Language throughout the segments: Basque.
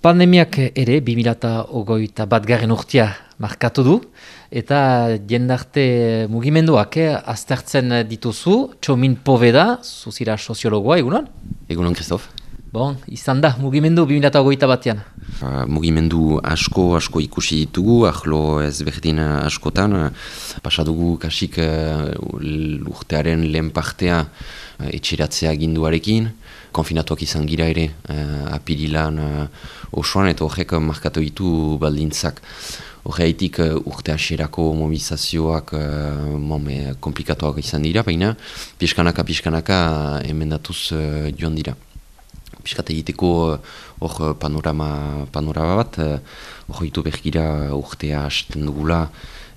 Pandemiak ere, 2008 bat garen urtia markatu du, eta jendarte mugimenduak eh, aztertzen dituzu, Txomin Poveda, zuzira soziologoa, egunon? Egunon, Kristof. Bon, izan da, mugimendu 2008 batean. Uh, mugimendu asko, asko ikusi ditugu, ahlo ez berdin askotan, pasadugu kasik uh, urtearen lehen partea uh, etxeratzea ginduarekin, konfinatuak izan gira ere uh, apirilan uh, osoan eta horrek markatu ditu baldintzak. Horreitik uh, urte aserako mobilizazioak uh, mome, komplikatuak izan dira, baina piskanaka piskanaka emendatuz uh, joan dira. Piskat egiteko hor panorama, panorama bat, hor uh, bergira urtea hasten dugula,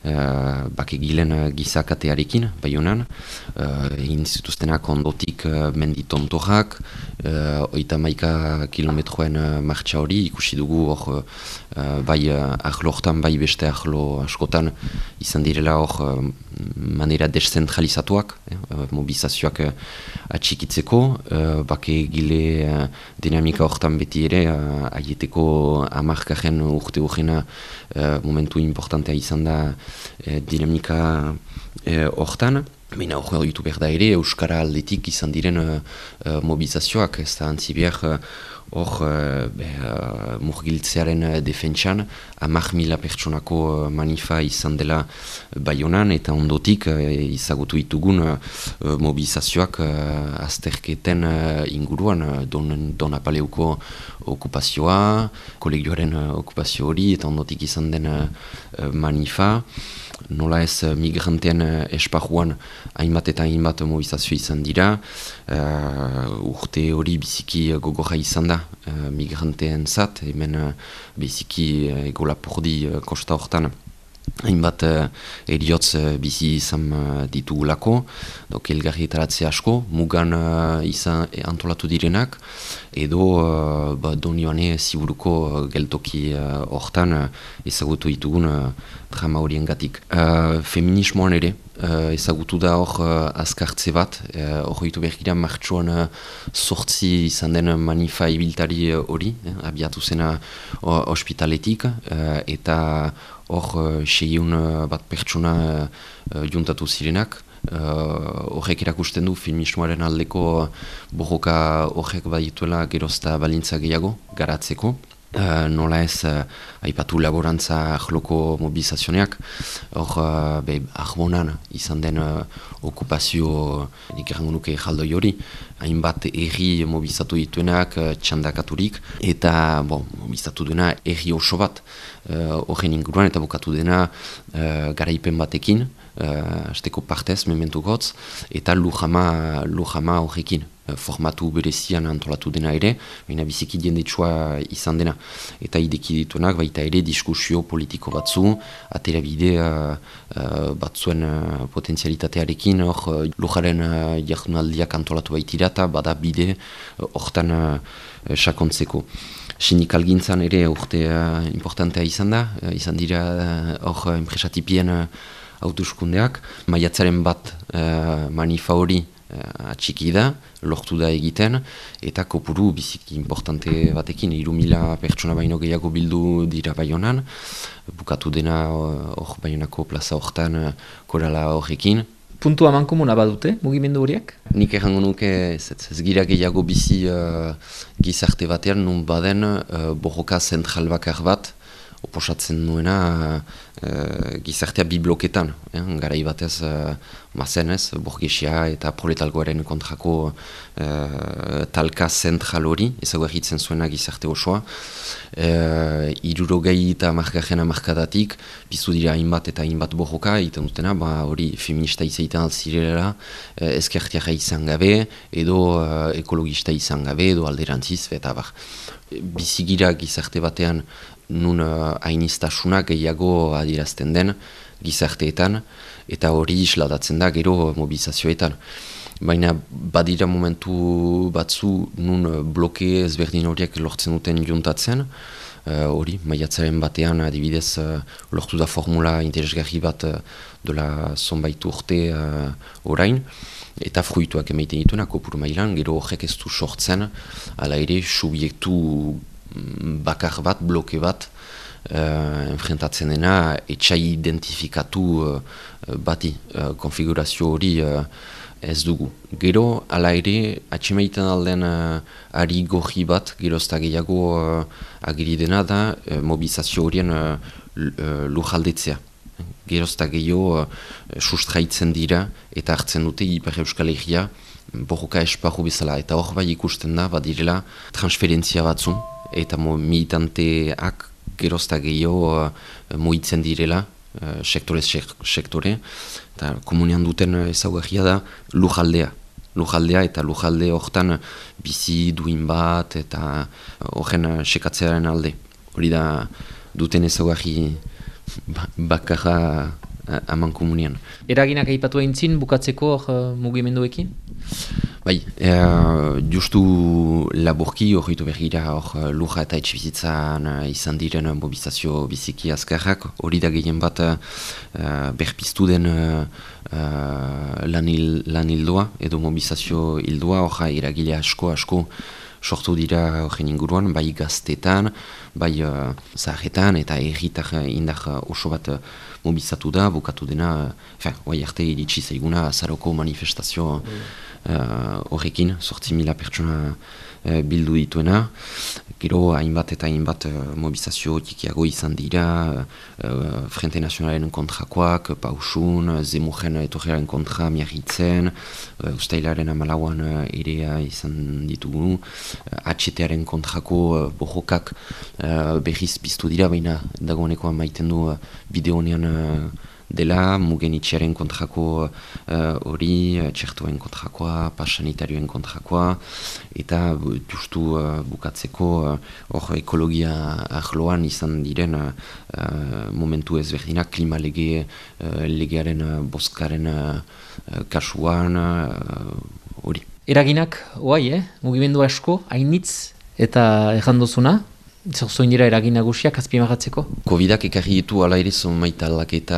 uh, bakegilen uh, gizakatearekin, bai honan, uh, egin zituztenak ondotik uh, menditontorak, uh, oita maika kilometroen uh, martxa hori, ikusi dugu hor uh, bai uh, ahlo bai beste ahlo askotan izan direla hor uh, manera deszentralizatuak, eh, mobilizazioak uh, atxikitzeko, uh, bake gile uh, dinamika hortan beti ere, uh, aieteko amarkaren urte urgena uh, momentu importantea izan da e, dinamika hortan. Baina hori ditu behar da ere, Euskara aldetik izan diren uh, mobilizazioak, ez da antzi behar hor uh, murgiltzearen defentsan, amak mila pertsonako manifa izan dela baionan, eta ondotik uh, izagutu ditugun uh, mobilizazioak uh, azterketen uh, inguruan, uh, don, don apaleuko okupazioa, kolegioaren uh, okupazio hori, eta ondotik izan den uh, manifa, nola ez migrantean uh, espajuan hainbat eta hainbat mobilizazio izan dira. Uh, urte hori biziki gogorra izan da uh, migranteen zat, hemen uh, biziki uh, egolapurdi uh, kosta hortan. Hainbat uh, eriotz uh, bizi izan uh, ditugulako, dok elgarri asko, mugan uh, izan antolatu direnak, edo uh, ba, donioane ziburuko geltoki hortan uh, ezagutu ditugun uh, drama horien gatik. Uh, feminismoan ere, uh, ezagutu da hor uh, azkartze bat, hor uh, ditu behar martxuan uh, sortzi izan den manifa ibiltari hori, uh, abiatu zena uh, ospitaletik, uh, eta hor uh, seiun uh, bat pertsona uh, juntatu zirenak, horrek uh, erakusten du filmismoaren aldeko borroka horrek badituela gerozta balintza gehiago garatzeko. Uh, nola ez uh, aipatu laborantza ahloko mobilizazioneak. Hor uh, izan den uh, okupazio nik errango nuke jaldoi hori hainbat erri mobilizatu dituenak uh, txandakaturik eta bon, mobilizatu duena erri oso bat horren uh, inguruan eta bukatu dena uh, garaipen batekin uh, azteko partez mementu gotz eta lujama, horrekin Eh, formatu berezian antolatu dena ere, baina biziki diendetsua izan dena. Eta ideki dituenak, baita ere diskusio politiko batzu, atera bide uh, uh, batzuen uh, potenzialitatearekin, hor uh, lujaren uh, jardunaldiak antolatu baitira eta bada bide hortan uh, sakontzeko. Sindikal gintzan ere urte uh, importantea izan da, uh, izan dira hor uh, enpresatipien uh, autuskundeak, maiatzaren bat uh, manifa hori uh, atxiki da, lortu da egiten, eta kopuru biziki importante batekin, iru mila pertsona baino gehiago bildu dira baionan, bukatu dena hor baionako plaza hortan korala horrekin. Puntu haman komuna badute, mugimendu horiek? Nik errango nuke ez, ez gira gehiago bizi uh, gizarte batean, nun baden uh, borroka zentral bakar bat, oposatzen nuena uh, gizartea bi bloketan. Eh? Gara ibatez, uh, mazen ez, borgesia eta proletalgoaren kontrako uh, talka zentral hori, ezago egitzen zuena gizarte osoa. Uh, irurogei eta margarren amarkadatik, bizu dira hainbat eta hainbat borroka, egiten dutena, ba, hori feminista izaitan alzirela, uh, ezkertiara izan gabe, edo uh, ekologista izan gabe, edo alderantziz, eta bar. Bizigira gizarte batean nun hainiztasuna gehiago adirazten den gizarteetan, eta hori isladatzen da gero mobilizazioetan. Baina badira momentu batzu nun uh, bloke ezberdin horiek lortzen duten juntatzen, uh, hori, maiatzaren batean adibidez uh, lortu da formula interesgarri bat uh, dola zonbait urte uh, orain, eta fruituak emaiten dituena kopuru mailan, gero horrek ez du sortzen, ala ere, subiektu bakar bat, bloke bat, uh, enfrentatzen dena, etxai identifikatu uh, bati, uh, konfigurazio hori uh, ez dugu. Gero, ala ere, atximaiten alden uh, ari goji bat, gero ez da gehiago uh, agiri dena da, uh, mobilizazio horien uh, lujaldetzea. Gero gehiago uh, sustraitzen dira eta hartzen dute Ipar Euskal Herria, borroka esparru bezala, eta hor bai ikusten da, badirela transferentzia batzu, eta militanteak gerozta gehiago uh, muitzen direla, uh, sektorez sektore, eta komunian duten ezaugarria da lujaldea. Lujaldea eta lujalde hortan bizi duin bat eta horren sekatzearen alde. Hori da duten ezaugarri ba, bakarra aman komunian. Eraginak aipatu eintzin bukatzeko uh, mugimenduekin? Bai, e, justu laburki horretu bergira hor eh, luja eta etxibizitzan eh, izan diren mobilizazio biziki azkarrak, hori da gehien bat e, berpiztu den e, lan, hildoa edo mobilizazio hildoa, hor iragile asko asko sortu dira horren inguruan, bai gaztetan, bai uh, zaharretan eta erritar indar oso bat mobilizatu da, bukatu dena, fin, bai arte iritsi zaiguna zaroko manifestazio Eh, horrekin, sortzi mila pertsona uh, bildu dituena. Gero hainbat eta hainbat uh, mobilizazio tikiago izan dira, uh, Frente Nazionalen kontrakoak, pausun, zemujen etorrearen kontra miarritzen, uh, ustailaren amalauan ere izan ditugu, HTaren kontrako bohokak uh, berriz piztu dira, baina dagoeneko maiten du bideonean dela, mugen itxaren kontrako eh, hori, uh, txertuen kontrakoa, pasanitarioen kontrakoa, eta justu uh, bukatzeko hor uh, ekologia ahloan izan diren uh, momentu ezberdinak, klima lege, uh, legearen uh, boskaren uh, kasuan, hori. Eraginak, oai, eh? mugimendu asko, hainitz, eta errandozuna, Zerzoin dira eragin nagusiak azpimagatzeko? Covidak ekarri ditu ala ere zonmaita aldaketa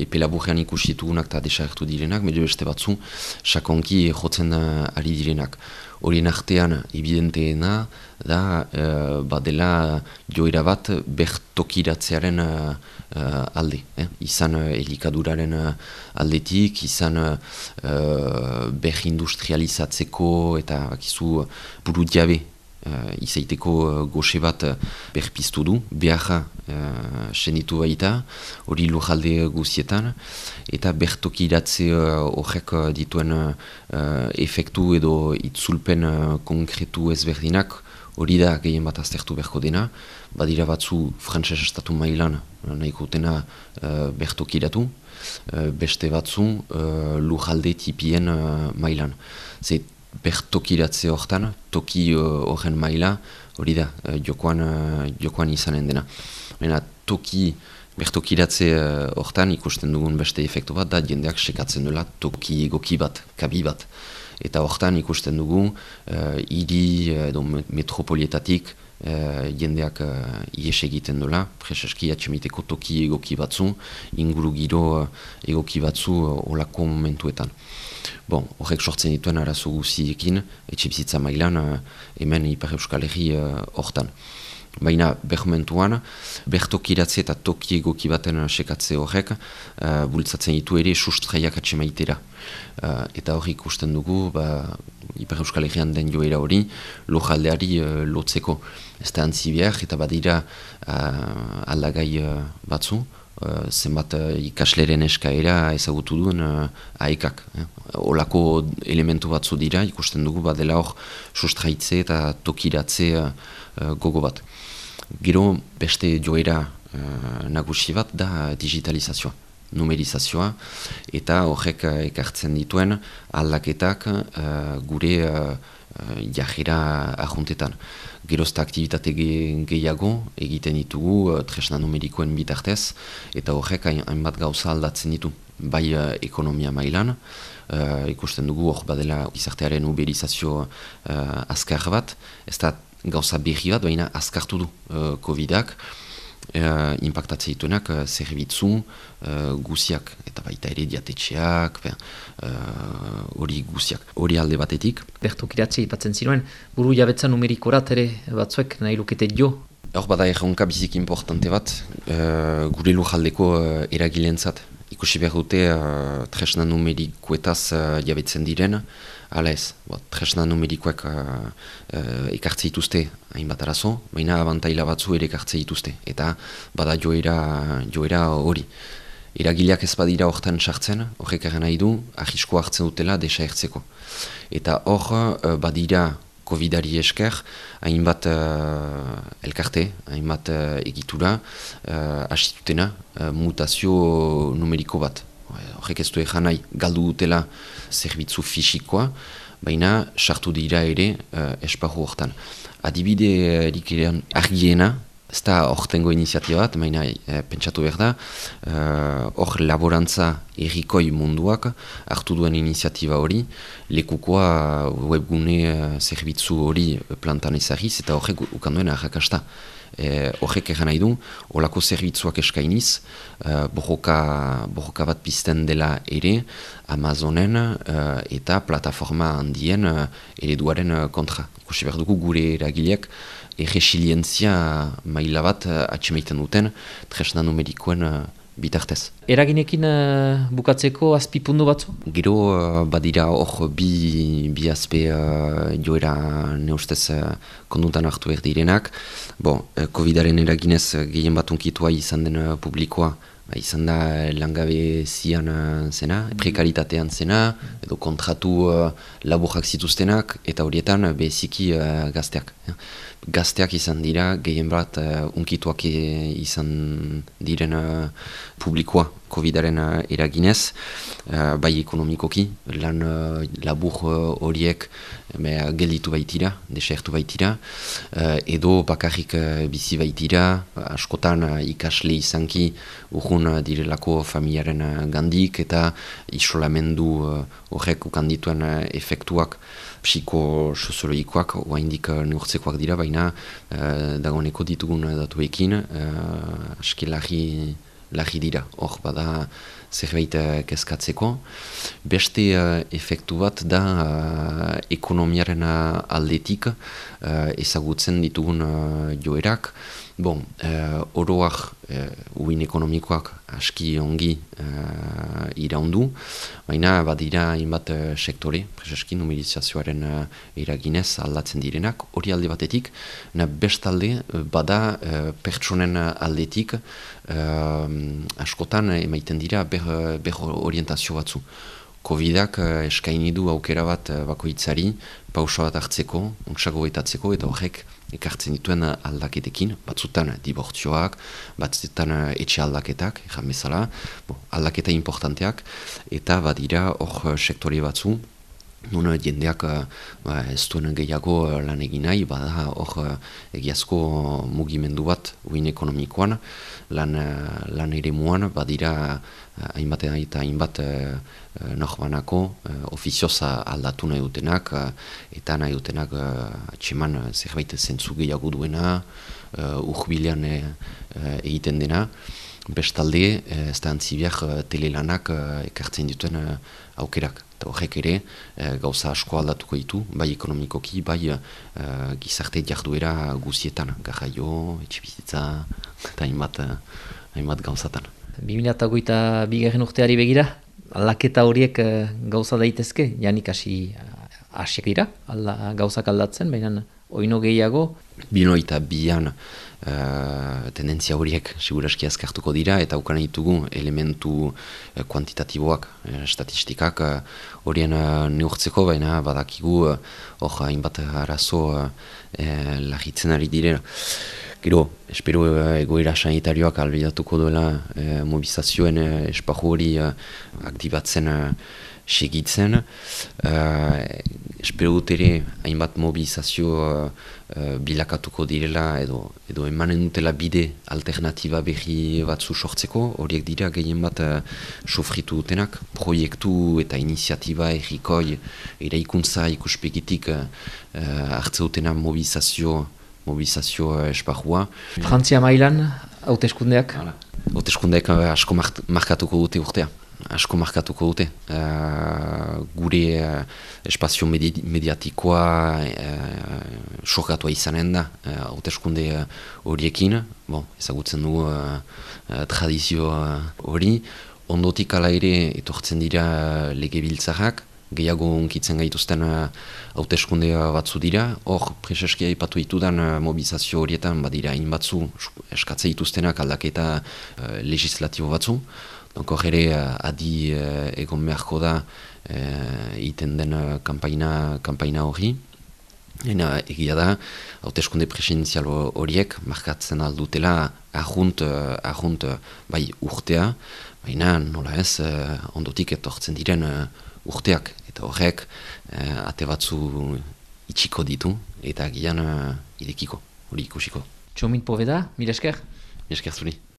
epela burrean ikusi ditugunak eta desagertu direnak, medio beste batzu, sakonki jotzen ari direnak. Horien artean, evidenteena da, e, badela joera bat bertokiratzearen e, alde. Eh? Izan e, elikaduraren aldetik, izan e, berindustrializatzeko eta bakizu buru diabe uh, izaiteko uh, goxe bat uh, berpiztu du, behar uh, senitu baita, hori lujalde guzietan, eta bertoki iratze horrek uh, dituen uh, efektu edo itzulpen uh, konkretu ezberdinak, hori da gehien bat aztertu beharko dena, badira batzu frantses estatu mailan nahiko dena uh, bertoki iratu, beste batzu uh, lujalde tipien uh, mailan. Zet, bertokiratze hortan, toki horren maila, hori da, uh, jokoan, uh, jokoan izanen dena. Baina toki bertokiratze hortan ikusten dugun beste efektu bat, da jendeak sekatzen duela toki egoki bat, kabi bat. Eta hortan ikusten dugu, uh, iri edo metropolietatik uh, jendeak uh, ies egiten duela, preseski atxemiteko toki egoki batzu, inguru giro egoki batzu olako momentuetan. Bon, horrek sortzen dituen arazo guziekin, etxe bizitza mailan, uh, hemen Ipar Euskal Herri uh, hortan. Baina behmentuan, bertokiratze eta toki egoki baten sekatze horrek, uh, bultzatzen ditu ere sustraiak atxe maitera. Uh, eta hori ikusten dugu, ba, Ipar Euskal Herrian den joera hori, lojaldeari uh, lotzeko. Ez da antzi eta badira uh, aldagai uh, batzu, Uh, zenbat uh, ikasleren eskaera ezagutu duen uh, aekak. Eh? Olako elementu batzu dira, ikusten dugu, badela hor sustraitze eta tokiratze uh, gogo bat. Gero beste joera uh, nagusi bat da digitalizazioa, numerizazioa, eta horrek ekartzen dituen aldaketak uh, gure uh, jajera ahuntetan gerozta aktivitate gehiago egiten ditugu uh, tresna numerikoen bitartez eta horrek hainbat gauza aldatzen ditu. Bai uh, ekonomia mailan uh, ikusten dugu hor badela izartearen uberizazio uh, azkar bat. Ez da gauza berri bat baina azkartu du uh, COVIDak uh, impactatzen dituenak uh, zerbitzu uh, guziak, eta baita ere diatetxeak, hori uh, guziak. Hori alde batetik. Bertu kiratzi, ipatzen zinuen, buru jabetza numerikorat ere batzuek nahi lukete jo? Hor bada erronka bizik importante bat, uh, gure lujaldeko uh, eragilentzat. Ikusi behar dute uh, tresna numerikoetaz uh, jabetzen diren, Ez, bo, tresna numerikoak uh, ekartze dituzte hainbat arazo, baina abantaila batzu ere ekartze dituzte, eta bada joera, joera hori. Iragileak ez badira horretan sartzen, horrek nahi du, ahisko hartzen dutela desa ertzeko. Eta hor uh, badira COVID-ari esker, hainbat uh, elkarte, hainbat uh, egitura, uh, asitutena uh, mutazio numeriko bat horrek ez du egan nahi galdu dutela zerbitzu fisikoa, baina sartu dira ere uh, esparru hortan. Adibide erik uh, argiena, ez da hortengo iniziatiba bat, baina uh, pentsatu behar da, eh, hor uh, laborantza errikoi munduak hartu duen iniziatiba hori, lekukoa webgune uh, zerbitzu hori plantan ezagiz, eta horrek ukanduen arrakasta. E, horrek egan nahi du, olako zerbitzuak eskainiz, e, bojoka, bat pizten dela ere, Amazonen e, eta plataforma handien e, ereduaren e, kontra. Kusi behar dugu gure eragileak, erresilientzia maila bat e, atxemeiten duten, tresna numerikoen e, bitartez. Eraginekin uh, bukatzeko azpipundu batzu? Gero uh, badira hor bi, bi azpe uh, joera neustez uh, kondutan hartu behar direnak. Bon, uh, COVID-aren eraginez uh, gehien bat unkitua izan den uh, publikoa izan da langabe zian zena, prekaritatean zena, edo kontratu uh, laburak zituztenak, eta horietan beziki uh, gazteak gazteak izan dira, gehien bat uh, unkituak izan diren uh, publikoa COVID-aren uh, eraginez, uh, bai ekonomikoki, lan uh, labur horiek gelditu baitira, desertu baitira, edo bakarrik bizi baitira, askotan ikasle izanki urgun uh, direlako familiaren gandik, eta isolamendu horrek ukandituen efektuak psiko-soziologikoak oaindik neurtzekoak dira, baina dagoeneko ditugun datuekin uh, aski lagi, dira. Hor bada zerbait kezkatzeko. Beste efektu bat da ekonomiaren aldetik ezagutzen ditugun joerak. Bon, uh, oroak, uh, uin ekonomikoak aski ongi uh, iraundu, baina badira inbat uh, sektore, prezeski numerizazioaren uh, iraginez aldatzen direnak, hori alde batetik, na bestalde bada uh, pertsonen aldetik uh, askotan emaiten dira ber, ber orientazio batzu. Covidak uh, eskaini du aukera bat uh, bakoitzari, pausa bat hartzeko, unksago etatzeko, eta horrek ekartzen dituen aldaketekin, batzutan dibortzioak, batzutan etxe aldaketak, ejan bezala, bo, aldaketa importanteak, eta badira hor sektore batzu, Nun jendeak ba, ez duen gehiago lan egin nahi, bada hor egiazko mugimendu bat uin ekonomikoan, lan, lan ere muan, badira hainbat eta hainbat uh, norbanako uh, ofizioza aldatu nahi dutenak, eta nahi dutenak uh, txeman zerbait zentzu gehiago duena, uh, urbilean egiten dena, bestalde, ez da antzibiak telelanak ekartzen dituen aukerak eta horrek ere e, gauza asko aldatuko ditu, bai ekonomikoki, bai e, gizarte jarduera guzietan, garraio, etxibizitza, eta hainbat, eh, hainbat gauzatan. 2008 bigarren urteari begira, aldaketa horiek gauza daitezke, janik hasi hasiak dira, alda, gauzak aldatzen, baina oino gehiago. Bino eta bian uh, tendentzia horiek siguraski azkartuko dira eta ukan ditugu elementu uh, kuantitatiboak, uh, statistikak horien uh, neurtzeko, baina badakigu hor uh, hainbat arazo uh, lagitzen ari direla. Gero, espero uh, egoera sanitarioak albidatuko duela uh, mobilizazioen uh, espahu hori uh, aktibatzen segitzen. Uh, espero dut ere hainbat mobilizazio uh, bilakatuko direla edo, edo emanen dutela bide alternatiba berri batzu sortzeko. Horiek dira gehien bat uh, sofritu dutenak. Proiektu eta iniziatiba errikoi eraikuntza ikuspegitik uh, hartze dutena mobilizazio mobilizazio esparrua. Frantzia mailan, hauteskundeak? Hauteskundeak asko markatuko dute urtea asko markatuko dute. Uh, gure uh, espazio medi mediatikoa uh, sokatua izanen da, hauteskunde uh, horiekin, bon, ezagutzen dugu uh, tradizio hori, ondotik ala ere etortzen dira lege gehiago unkitzen gaituzten hauteskunde uh, batzu dira, hor preseskia ipatu ditudan uh, mobilizazio horietan badira hain batzu eskatze dituztenak aldaketa uh, legislatibo batzu, Donko jere adi uh, egon beharko da uh, iten den kampaina, kampaina hori. Ena egia da, hauteskunde presidenzial horiek markatzen aldutela ahunt, ahunt bai urtea, baina nola ez ondotik etortzen diren urteak. Eta horrek uh, ate batzu itxiko ditu eta gian uh, idekiko, hori ikusiko. Txomit poveda, mire esker? Mire esker zuri.